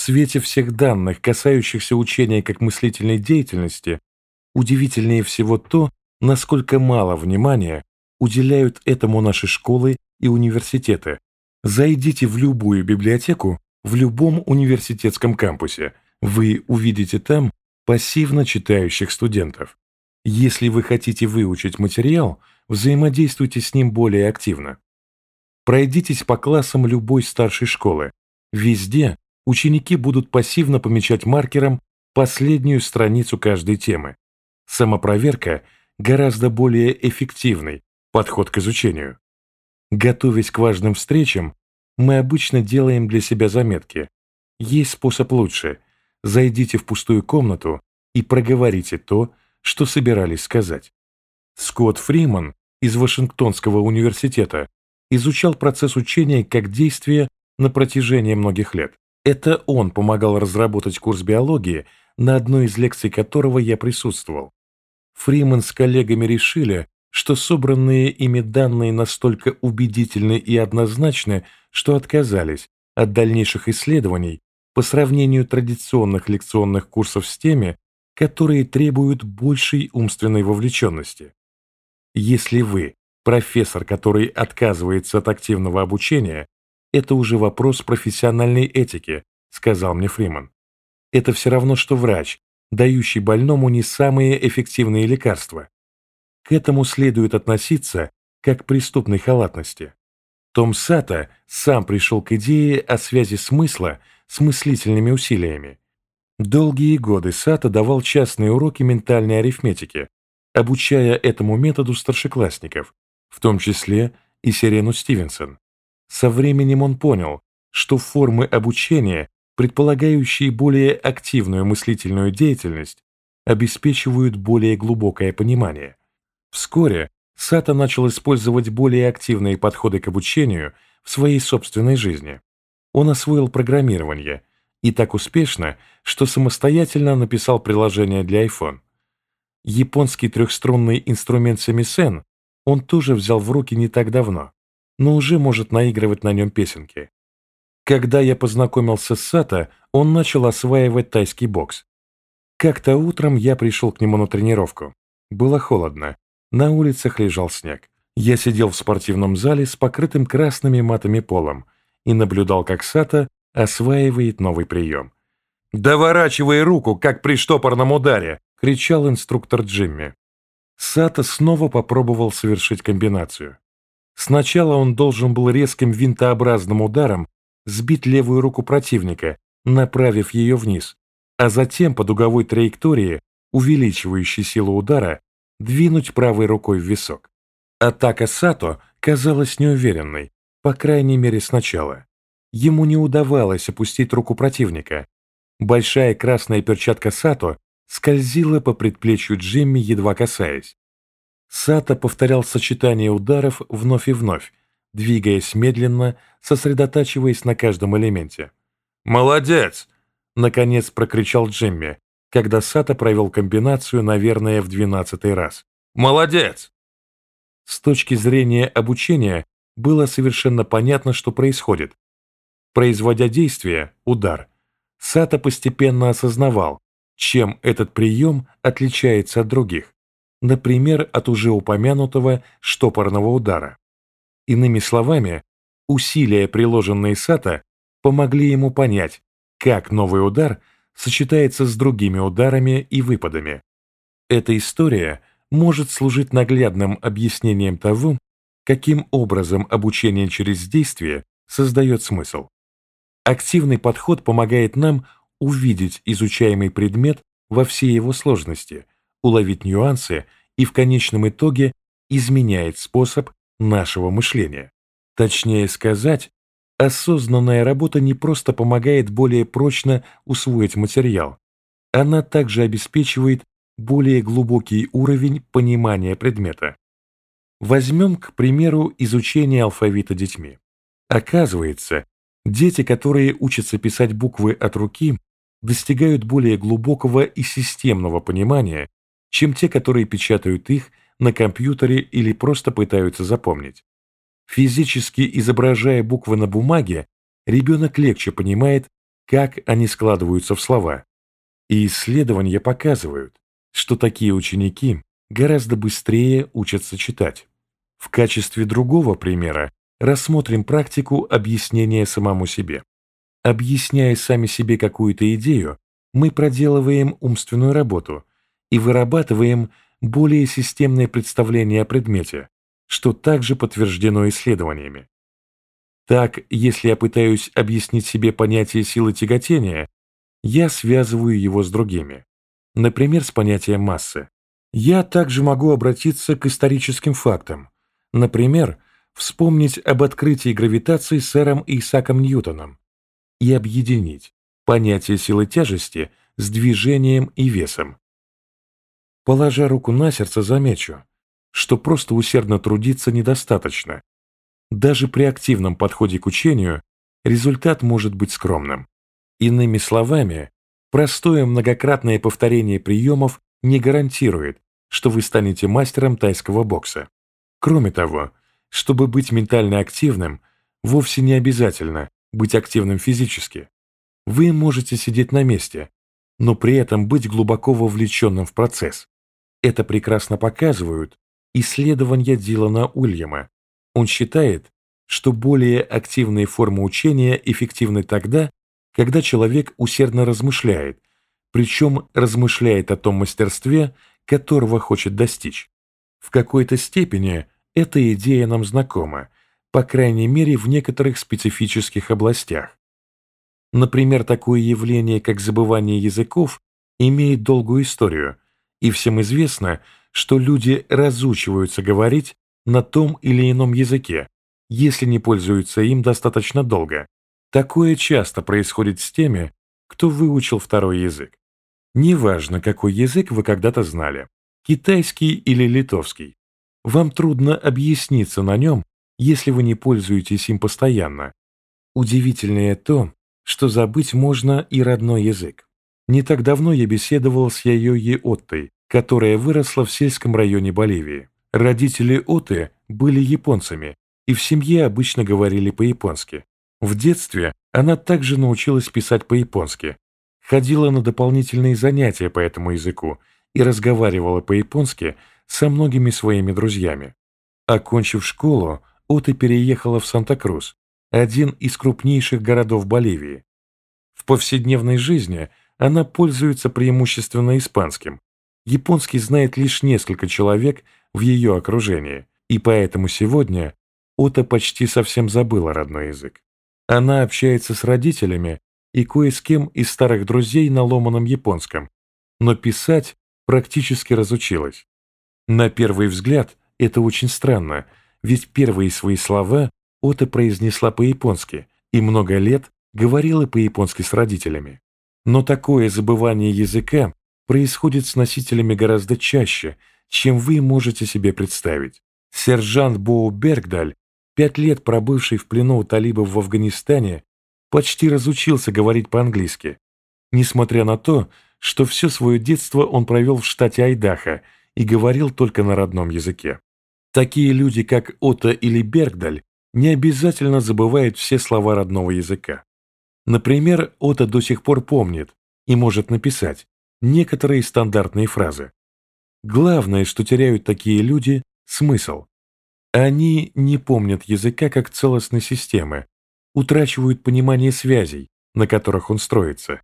В свете всех данных, касающихся учения как мыслительной деятельности, удивительнее всего то, насколько мало внимания уделяют этому наши школы и университеты. Зайдите в любую библиотеку в любом университетском кампусе. Вы увидите там пассивно читающих студентов. Если вы хотите выучить материал, взаимодействуйте с ним более активно. Пройдитесь по классам любой старшей школы. Везде ученики будут пассивно помечать маркером последнюю страницу каждой темы. Самопроверка – гораздо более эффективный подход к изучению. Готовясь к важным встречам, мы обычно делаем для себя заметки. Есть способ лучше. Зайдите в пустую комнату и проговорите то, что собирались сказать. Скотт Фриман из Вашингтонского университета изучал процесс учения как действие на протяжении многих лет. Это он помогал разработать курс биологии, на одной из лекций которого я присутствовал. Фриман с коллегами решили, что собранные ими данные настолько убедительны и однозначны, что отказались от дальнейших исследований по сравнению традиционных лекционных курсов с теми, которые требуют большей умственной вовлеченности. Если вы профессор, который отказывается от активного обучения, это уже вопрос профессиональной этики, сказал мне Фриман. Это все равно, что врач, дающий больному не самые эффективные лекарства. К этому следует относиться как к преступной халатности. Том Сата сам пришел к идее о связи смысла с мыслительными усилиями. Долгие годы Сата давал частные уроки ментальной арифметики, обучая этому методу старшеклассников, в том числе и Сирену Стивенсон. Со временем он понял, что формы обучения, предполагающие более активную мыслительную деятельность, обеспечивают более глубокое понимание. Вскоре Сата начал использовать более активные подходы к обучению в своей собственной жизни. Он освоил программирование и так успешно, что самостоятельно написал приложение для iPhone. Японский трехструнный инструмент семисен он тоже взял в руки не так давно, но уже может наигрывать на нем песенки. Когда я познакомился с Сата, он начал осваивать тайский бокс. Как-то утром я пришел к нему на тренировку. Было холодно, на улицах лежал снег. Я сидел в спортивном зале с покрытым красными матами полом и наблюдал, как Сата осваивает новый прием. «Доворачивай руку, как при штопорном ударе!» — кричал инструктор Джимми. Сата снова попробовал совершить комбинацию. Сначала он должен был резким винтообразным ударом сбить левую руку противника, направив ее вниз, а затем по дуговой траектории, увеличивающей силу удара, двинуть правой рукой в висок. Атака Сато казалась неуверенной, по крайней мере сначала. Ему не удавалось опустить руку противника. Большая красная перчатка Сато скользила по предплечью Джимми, едва касаясь. Сато повторял сочетание ударов вновь и вновь, двигаясь медленно, сосредотачиваясь на каждом элементе. «Молодец!» — наконец прокричал Джимми, когда Сата провел комбинацию, наверное, в двенадцатый раз. «Молодец!» С точки зрения обучения было совершенно понятно, что происходит. Производя действие, удар, Сата постепенно осознавал, чем этот прием отличается от других, например, от уже упомянутого штопорного удара. Иными словами, усилия, приложенные Сата, помогли ему понять, как новый удар сочетается с другими ударами и выпадами. Эта история может служить наглядным объяснением того, каким образом обучение через действие создает смысл. Активный подход помогает нам увидеть изучаемый предмет во всей его сложности, уловить нюансы и в конечном итоге изменяет способ нашего мышления. Точнее сказать, осознанная работа не просто помогает более прочно усвоить материал, она также обеспечивает более глубокий уровень понимания предмета. Возьмем, к примеру, изучение алфавита детьми. Оказывается, дети, которые учатся писать буквы от руки, достигают более глубокого и системного понимания, чем те, которые печатают их на компьютере или просто пытаются запомнить. Физически изображая буквы на бумаге, ребенок легче понимает, как они складываются в слова. И исследования показывают, что такие ученики гораздо быстрее учатся читать. В качестве другого примера рассмотрим практику объяснения самому себе. Объясняя сами себе какую-то идею, мы проделываем умственную работу и вырабатываем более системное представление о предмете, что также подтверждено исследованиями. Так, если я пытаюсь объяснить себе понятие силы тяготения, я связываю его с другими, например, с понятием массы. Я также могу обратиться к историческим фактам, например, вспомнить об открытии гравитации сэром Исаком Ньютоном и объединить понятие силы тяжести с движением и весом. Положа руку на сердце, замечу, что просто усердно трудиться недостаточно. Даже при активном подходе к учению результат может быть скромным. Иными словами, простое многократное повторение приемов не гарантирует, что вы станете мастером тайского бокса. Кроме того, чтобы быть ментально активным, вовсе не обязательно быть активным физически. Вы можете сидеть на месте, но при этом быть глубоко вовлеченным в процесс. Это прекрасно показывают исследования Дилана Ульяма. Он считает, что более активные формы учения эффективны тогда, когда человек усердно размышляет, причем размышляет о том мастерстве, которого хочет достичь. В какой-то степени эта идея нам знакома, по крайней мере в некоторых специфических областях. Например, такое явление, как забывание языков, имеет долгую историю, и всем известно, что люди разучиваются говорить на том или ином языке, если не пользуются им достаточно долго. Такое часто происходит с теми, кто выучил второй язык. Неважно, какой язык вы когда-то знали, китайский или литовский. Вам трудно объясниться на нем, если вы не пользуетесь им постоянно. Удивительнее то, что забыть можно и родной язык. Не так давно я беседовал с Яйоей Оттой, которая выросла в сельском районе Боливии. Родители Оты были японцами, и в семье обычно говорили по-японски. В детстве она также научилась писать по-японски, ходила на дополнительные занятия по этому языку и разговаривала по-японски со многими своими друзьями. Окончив школу, Ота переехала в Санта-Крус, один из крупнейших городов Боливии. В повседневной жизни она пользуется преимущественно испанским. Японский знает лишь несколько человек в ее окружении, и поэтому сегодня Ота почти совсем забыла родной язык. Она общается с родителями и кое с кем из старых друзей на ломаном японском, но писать практически разучилась. На первый взгляд это очень странно, ведь первые свои слова Ота произнесла по-японски и много лет говорила по-японски с родителями. Но такое забывание языка происходит с носителями гораздо чаще, чем вы можете себе представить. Сержант Боу Бергдаль, пять лет пробывший в плену у талибов в Афганистане, почти разучился говорить по-английски, несмотря на то, что все свое детство он провел в штате Айдахо и говорил только на родном языке. Такие люди, как Отто или Бергдаль, не обязательно забывает все слова родного языка. Например, Ота до сих пор помнит и может написать некоторые стандартные фразы. Главное, что теряют такие люди – смысл. Они не помнят языка как целостной системы, утрачивают понимание связей, на которых он строится.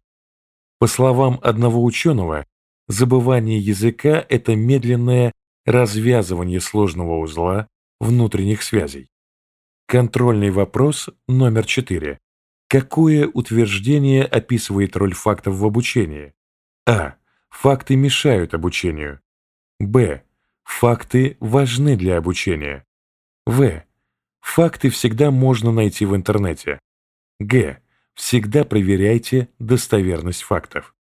По словам одного ученого, забывание языка – это медленное развязывание сложного узла внутренних связей. Контрольный вопрос номер 4. Какое утверждение описывает роль фактов в обучении? А. Факты мешают обучению. Б. Факты важны для обучения. В. Факты всегда можно найти в интернете. Г. Всегда проверяйте достоверность фактов.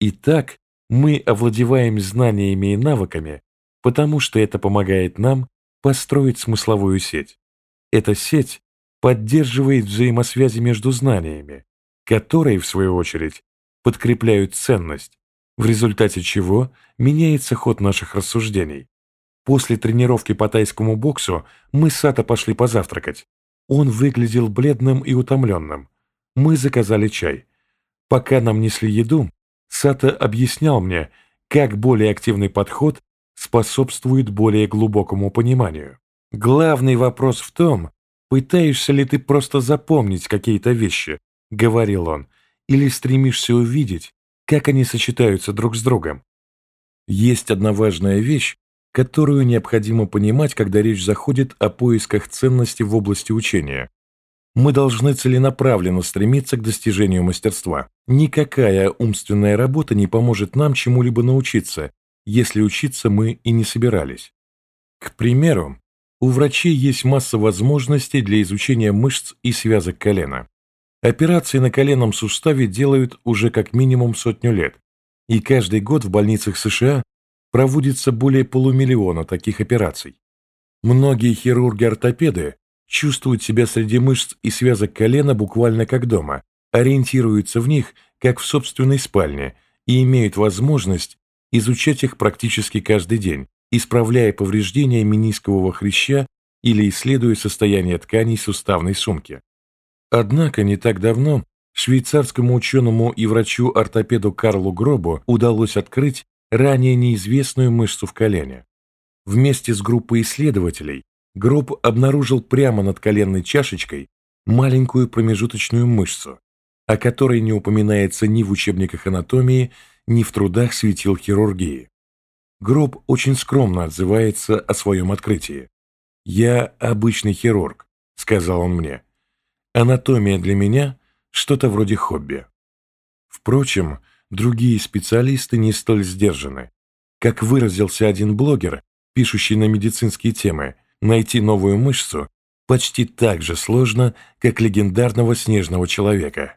Итак, мы овладеваем знаниями и навыками, потому что это помогает нам построить смысловую сеть. Эта сеть поддерживает взаимосвязи между знаниями, которые, в свою очередь, подкрепляют ценность, в результате чего меняется ход наших рассуждений. После тренировки по тайскому боксу мы с Сато пошли позавтракать. Он выглядел бледным и утомленным. мы заказали чай. Пока нам несли еду, Сата объяснял мне, как более активный подход способствует более глубокому пониманию. Главный вопрос в том, пытаешься ли ты просто запомнить какие-то вещи, говорил он, или стремишься увидеть, как они сочетаются друг с другом. Есть одна важная вещь, которую необходимо понимать, когда речь заходит о поисках ценности в области учения. Мы должны целенаправленно стремиться к достижению мастерства. Никакая умственная работа не поможет нам чему-либо научиться, если учиться мы и не собирались. К примеру, у врачей есть масса возможностей для изучения мышц и связок колена. Операции на коленном суставе делают уже как минимум сотню лет, и каждый год в больницах США проводится более полумиллиона таких операций. Многие хирурги-ортопеды чувствуют себя среди мышц и связок колена буквально как дома, ориентируются в них, как в собственной спальне, и имеют возможность изучать их практически каждый день, исправляя повреждения менискового хряща или исследуя состояние тканей суставной сумки. Однако не так давно швейцарскому ученому и врачу-ортопеду Карлу Гробу удалось открыть ранее неизвестную мышцу в колене. Вместе с группой исследователей Гроб обнаружил прямо над коленной чашечкой маленькую промежуточную мышцу, о которой не упоминается ни в учебниках анатомии, ни в трудах светил хирургии. Гроб очень скромно отзывается о своем открытии. «Я обычный хирург», — сказал он мне. «Анатомия для меня — что-то вроде хобби». Впрочем, другие специалисты не столь сдержаны. Как выразился один блогер, пишущий на медицинские темы, найти новую мышцу почти так же сложно, как легендарного снежного человека.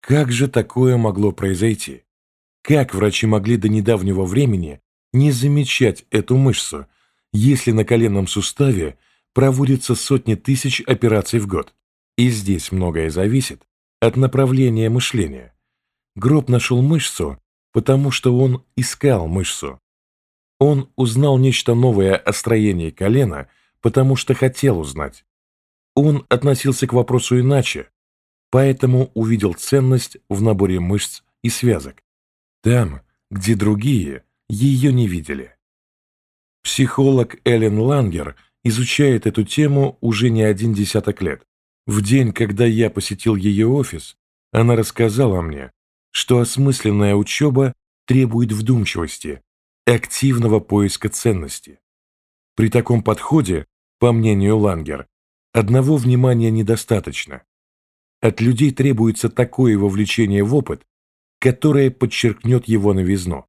Как же такое могло произойти? Как врачи могли до недавнего времени не замечать эту мышцу, если на коленном суставе проводится сотни тысяч операций в год? И здесь многое зависит от направления мышления. Гроб нашел мышцу, потому что он искал мышцу. Он узнал нечто новое о строении колена – потому что хотел узнать. Он относился к вопросу иначе, поэтому увидел ценность в наборе мышц и связок, там, где другие ее не видели. Психолог Эллен Лангер изучает эту тему уже не один десяток лет. В день, когда я посетил ее офис, она рассказала мне, что осмысленная учеба требует вдумчивости, активного поиска ценности. При таком подходе по мнению Лангер, одного внимания недостаточно. От людей требуется такое вовлечение в опыт, которое подчеркнет его новизну.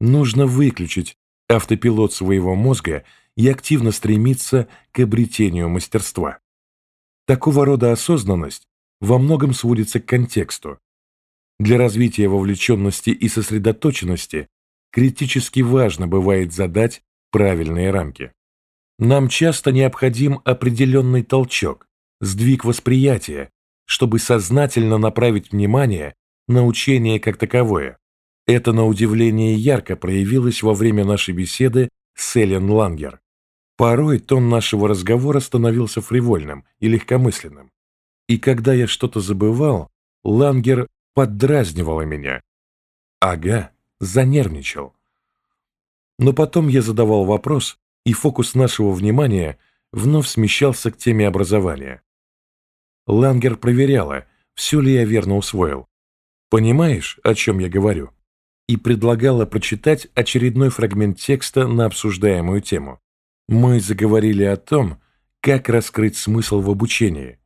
Нужно выключить автопилот своего мозга и активно стремиться к обретению мастерства. Такого рода осознанность во многом сводится к контексту. Для развития вовлеченности и сосредоточенности критически важно бывает задать правильные рамки. Нам часто необходим определенный толчок, сдвиг восприятия, чтобы сознательно направить внимание на учение как таковое. Это, на удивление, ярко проявилось во время нашей беседы с Эллен Лангер. Порой тон нашего разговора становился фривольным и легкомысленным. И когда я что-то забывал, Лангер поддразнивала меня. Ага, занервничал. Но потом я задавал вопрос, и фокус нашего внимания вновь смещался к теме образования. Лангер проверяла, все ли я верно усвоил. Понимаешь, о чем я говорю? И предлагала прочитать очередной фрагмент текста на обсуждаемую тему. Мы заговорили о том, как раскрыть смысл в обучении.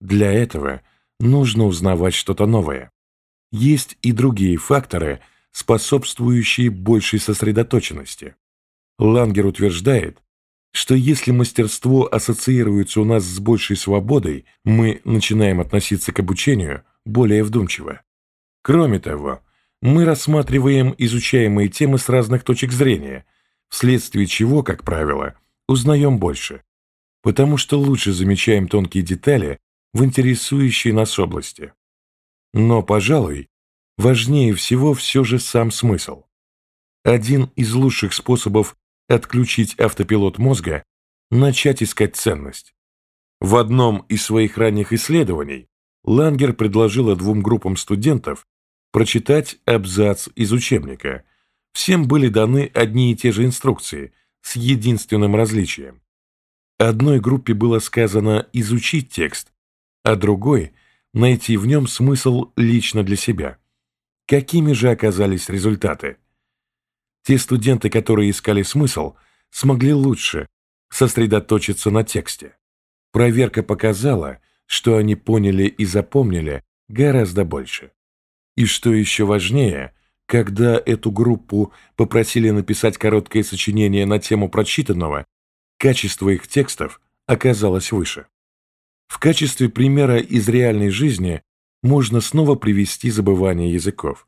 Для этого нужно узнавать что-то новое. Есть и другие факторы, способствующие большей сосредоточенности. Лангер утверждает, что если мастерство ассоциируется у нас с большей свободой, мы начинаем относиться к обучению более вдумчиво. Кроме того, мы рассматриваем изучаемые темы с разных точек зрения, вследствие чего, как правило, узнаем больше, потому что лучше замечаем тонкие детали в интересующей нас области. Но, пожалуй, важнее всего все же сам смысл. Один из лучших способов отключить автопилот мозга, начать искать ценность. В одном из своих ранних исследований Лангер предложила двум группам студентов прочитать абзац из учебника. Всем были даны одни и те же инструкции, с единственным различием. Одной группе было сказано изучить текст, а другой – найти в нем смысл лично для себя. Какими же оказались результаты? Те студенты, которые искали смысл, смогли лучше сосредоточиться на тексте. Проверка показала, что они поняли и запомнили гораздо больше. И что еще важнее, когда эту группу попросили написать короткое сочинение на тему прочитанного, качество их текстов оказалось выше. В качестве примера из реальной жизни можно снова привести забывание языков.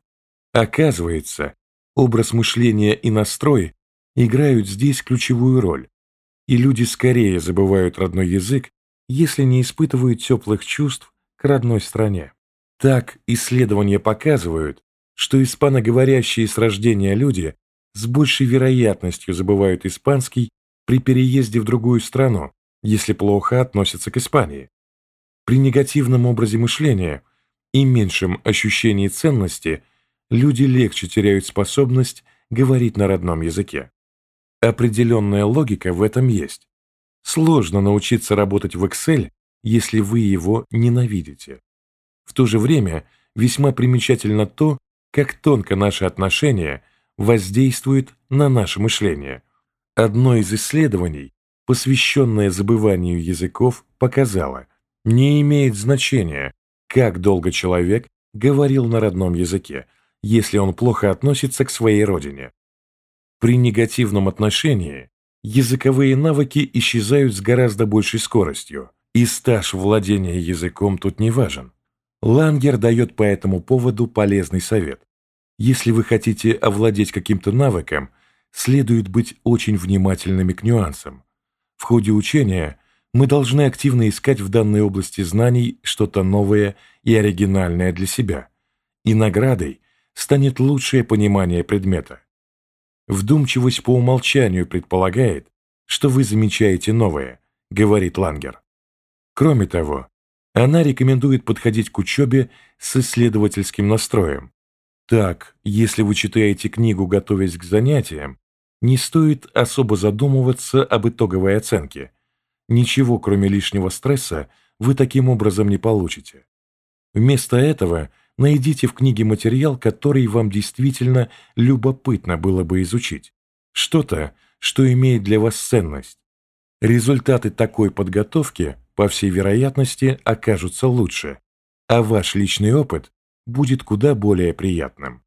Оказывается, образ мышления и настрой играют здесь ключевую роль, и люди скорее забывают родной язык, если не испытывают теплых чувств к родной стране. Так исследования показывают, что испаноговорящие с рождения люди с большей вероятностью забывают испанский при переезде в другую страну, если плохо относятся к Испании. При негативном образе мышления и меньшем ощущении ценности люди легче теряют способность говорить на родном языке. Определенная логика в этом есть. Сложно научиться работать в Excel, если вы его ненавидите. В то же время весьма примечательно то, как тонко наши отношения воздействуют на наше мышление. Одно из исследований, посвященное забыванию языков, показало, не имеет значения, как долго человек говорил на родном языке, если он плохо относится к своей родине. При негативном отношении языковые навыки исчезают с гораздо большей скоростью, и стаж владения языком тут не важен. Лангер дает по этому поводу полезный совет. Если вы хотите овладеть каким-то навыком, следует быть очень внимательными к нюансам. В ходе учения мы должны активно искать в данной области знаний что-то новое и оригинальное для себя. И наградой станет лучшее понимание предмета. Вдумчивость по умолчанию предполагает, что вы замечаете новое, говорит Лангер. Кроме того, она рекомендует подходить к учебе с исследовательским настроем. Так, если вы читаете книгу, готовясь к занятиям, не стоит особо задумываться об итоговой оценке. Ничего, кроме лишнего стресса, вы таким образом не получите. Вместо этого найдите в книге материал, который вам действительно любопытно было бы изучить. Что-то, что имеет для вас ценность. Результаты такой подготовки, по всей вероятности, окажутся лучше, а ваш личный опыт будет куда более приятным.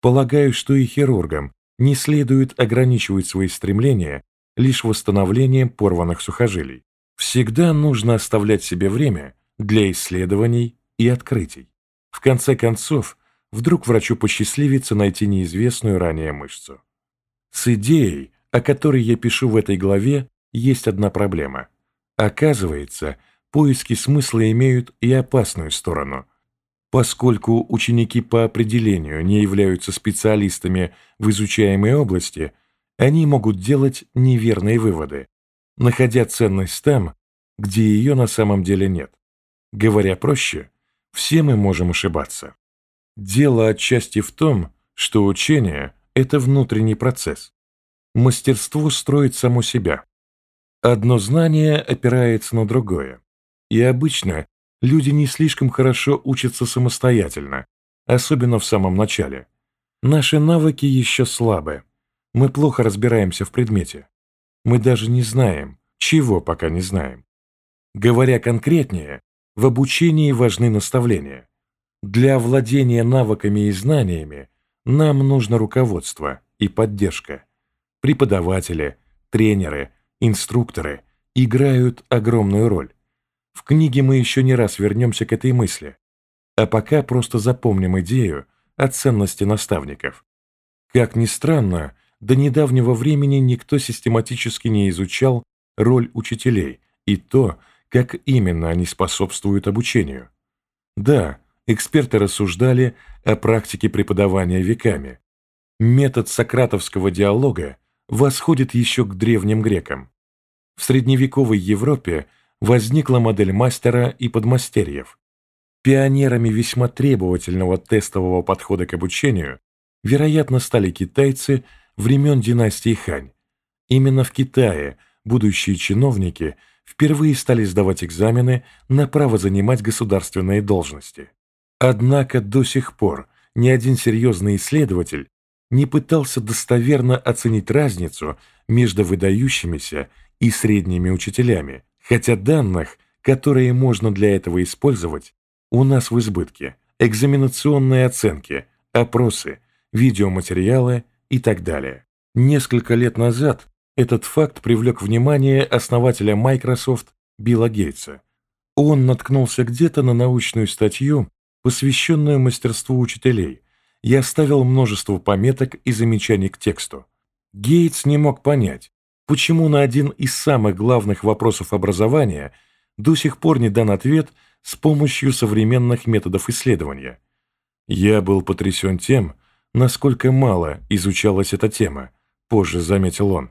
Полагаю, что и хирургам не следует ограничивать свои стремления лишь восстановлением порванных сухожилий. Всегда нужно оставлять себе время для исследований и открытий. В конце концов, вдруг врачу посчастливится найти неизвестную ранее мышцу. С идеей, о которой я пишу в этой главе, есть одна проблема. Оказывается, поиски смысла имеют и опасную сторону. Поскольку ученики по определению не являются специалистами в изучаемой области, они могут делать неверные выводы, находя ценность там, где ее на самом деле нет. Говоря проще, все мы можем ошибаться. Дело отчасти в том, что учение – это внутренний процесс. Мастерство строит само себя. Одно знание опирается на другое. И обычно люди не слишком хорошо учатся самостоятельно, особенно в самом начале. Наши навыки еще слабы. Мы плохо разбираемся в предмете. Мы даже не знаем, чего пока не знаем. Говоря конкретнее, в обучении важны наставления. Для владения навыками и знаниями нам нужно руководство и поддержка. Преподаватели, тренеры, инструкторы играют огромную роль. В книге мы еще не раз вернемся к этой мысли. А пока просто запомним идею о ценности наставников. Как ни странно, до недавнего времени никто систематически не изучал роль учителей и то, как именно они способствуют обучению. Да, эксперты рассуждали о практике преподавания веками. Метод сократовского диалога восходит еще к древним грекам. В средневековой Европе возникла модель мастера и подмастерьев. Пионерами весьма требовательного тестового подхода к обучению, вероятно, стали китайцы времен династии Хань. Именно в Китае будущие чиновники впервые стали сдавать экзамены на право занимать государственные должности. Однако до сих пор ни один серьезный исследователь не пытался достоверно оценить разницу между выдающимися и средними учителями, хотя данных, которые можно для этого использовать, у нас в избытке. Экзаменационные оценки, опросы, видеоматериалы и так далее. Несколько лет назад этот факт привлек внимание основателя Microsoft Билла Гейтса. Он наткнулся где-то на научную статью, посвященную мастерству учителей, и оставил множество пометок и замечаний к тексту. Гейтс не мог понять, почему на один из самых главных вопросов образования до сих пор не дан ответ с помощью современных методов исследования. Я был потрясен тем, насколько мало изучалась эта тема, позже заметил он.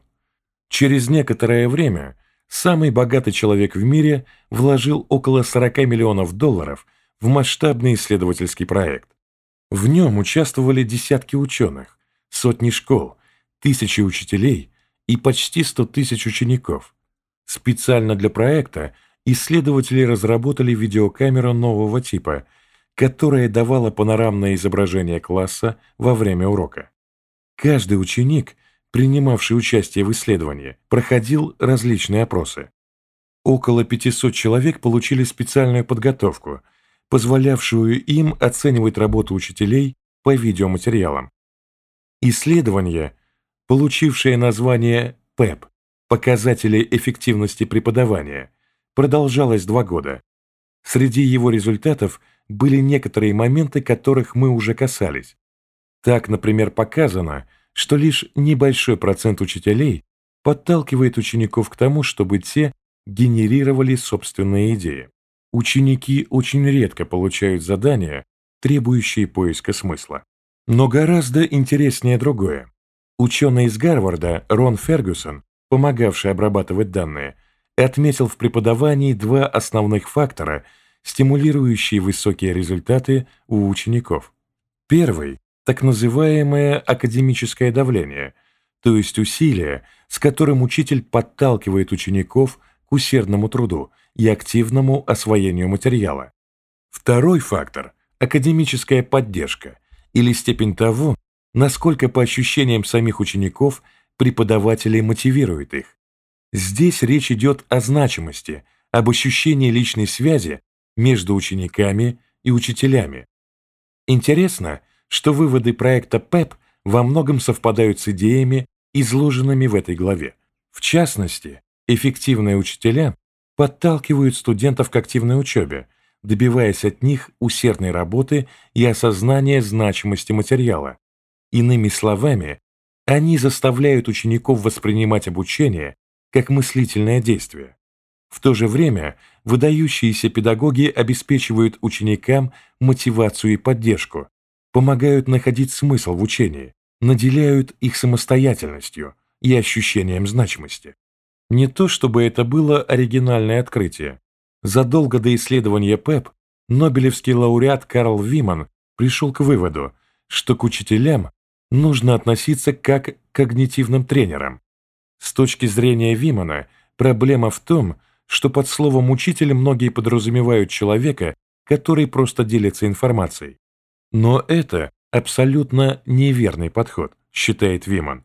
Через некоторое время самый богатый человек в мире вложил около 40 миллионов долларов в масштабный исследовательский проект. В нем участвовали десятки ученых, сотни школ, тысячи учителей и почти 100 тысяч учеников. Специально для проекта исследователи разработали видеокамеру нового типа, которая давала панорамное изображение класса во время урока. Каждый ученик – принимавший участие в исследовании, проходил различные опросы. Около 500 человек получили специальную подготовку, позволявшую им оценивать работу учителей по видеоматериалам. Исследование, получившее название ПЭП – показатели эффективности преподавания, продолжалось два года. Среди его результатов были некоторые моменты, которых мы уже касались. Так, например, показано – что лишь небольшой процент учителей подталкивает учеников к тому, чтобы те генерировали собственные идеи. Ученики очень редко получают задания, требующие поиска смысла. Но гораздо интереснее другое. Ученый из Гарварда Рон Фергюсон, помогавший обрабатывать данные, отметил в преподавании два основных фактора, стимулирующие высокие результаты у учеников. Первый так называемое академическое давление, то есть усилие, с которым учитель подталкивает учеников к усердному труду и активному освоению материала. Второй фактор – академическая поддержка или степень того, насколько по ощущениям самих учеников преподаватели мотивируют их. Здесь речь идет о значимости, об ощущении личной связи между учениками и учителями. Интересно, что выводы проекта ПЭП во многом совпадают с идеями, изложенными в этой главе. В частности, эффективные учителя подталкивают студентов к активной учебе, добиваясь от них усердной работы и осознания значимости материала. Иными словами, они заставляют учеников воспринимать обучение как мыслительное действие. В то же время выдающиеся педагоги обеспечивают ученикам мотивацию и поддержку, помогают находить смысл в учении, наделяют их самостоятельностью и ощущением значимости. Не то чтобы это было оригинальное открытие. Задолго до исследования ПЭП Нобелевский лауреат Карл Виман пришел к выводу, что к учителям нужно относиться как к когнитивным тренерам. С точки зрения Вимана, проблема в том, что под словом «учитель» многие подразумевают человека, который просто делится информацией. Но это абсолютно неверный подход, считает Виман.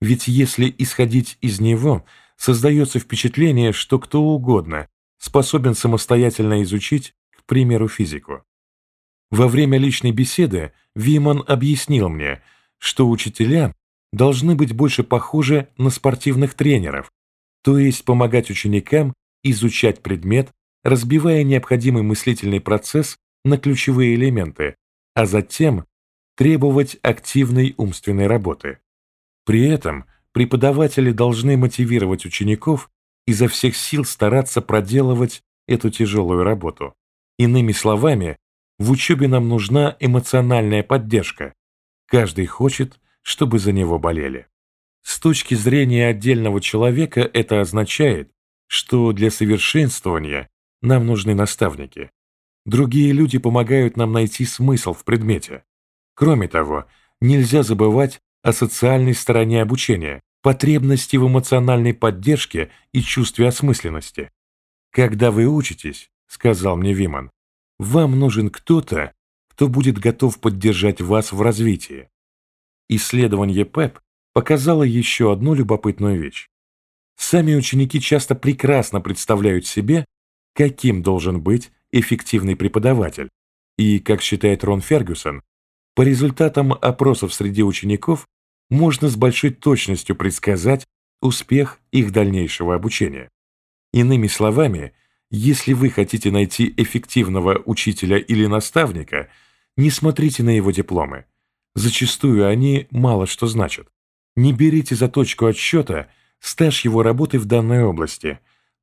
Ведь если исходить из него, создается впечатление, что кто угодно способен самостоятельно изучить, к примеру, физику. Во время личной беседы Виман объяснил мне, что учителя должны быть больше похожи на спортивных тренеров, то есть помогать ученикам изучать предмет, разбивая необходимый мыслительный процесс на ключевые элементы, а затем требовать активной умственной работы. При этом преподаватели должны мотивировать учеников изо всех сил стараться проделывать эту тяжелую работу. Иными словами, в учебе нам нужна эмоциональная поддержка. Каждый хочет, чтобы за него болели. С точки зрения отдельного человека это означает, что для совершенствования нам нужны наставники. Другие люди помогают нам найти смысл в предмете. Кроме того, нельзя забывать о социальной стороне обучения, потребности в эмоциональной поддержке и чувстве осмысленности. «Когда вы учитесь, — сказал мне Виман, — вам нужен кто-то, кто будет готов поддержать вас в развитии. Исследование ПЭП показало еще одну любопытную вещь. Сами ученики часто прекрасно представляют себе, каким должен быть эффективный преподаватель. И, как считает Рон Фергюсон, по результатам опросов среди учеников можно с большой точностью предсказать успех их дальнейшего обучения. Иными словами, если вы хотите найти эффективного учителя или наставника, не смотрите на его дипломы. Зачастую они мало что значат. Не берите за точку отсчета стаж его работы в данной области.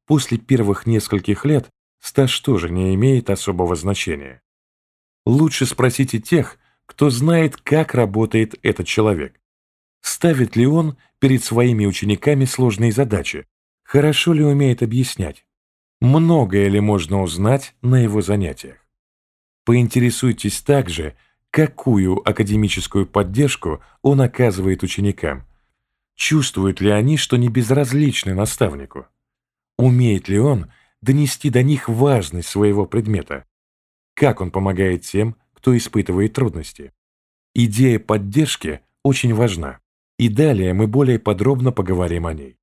После первых нескольких лет стаж тоже не имеет особого значения. Лучше спросите тех, кто знает, как работает этот человек. Ставит ли он перед своими учениками сложные задачи? Хорошо ли умеет объяснять? Многое ли можно узнать на его занятиях? Поинтересуйтесь также, какую академическую поддержку он оказывает ученикам. Чувствуют ли они, что не безразличны наставнику? Умеет ли он донести до них важность своего предмета? Как он помогает тем, кто испытывает трудности? Идея поддержки очень важна, и далее мы более подробно поговорим о ней.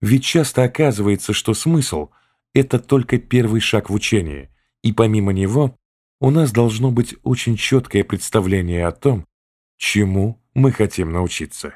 Ведь часто оказывается, что смысл – это только первый шаг в учении, и помимо него у нас должно быть очень четкое представление о том, чему мы хотим научиться.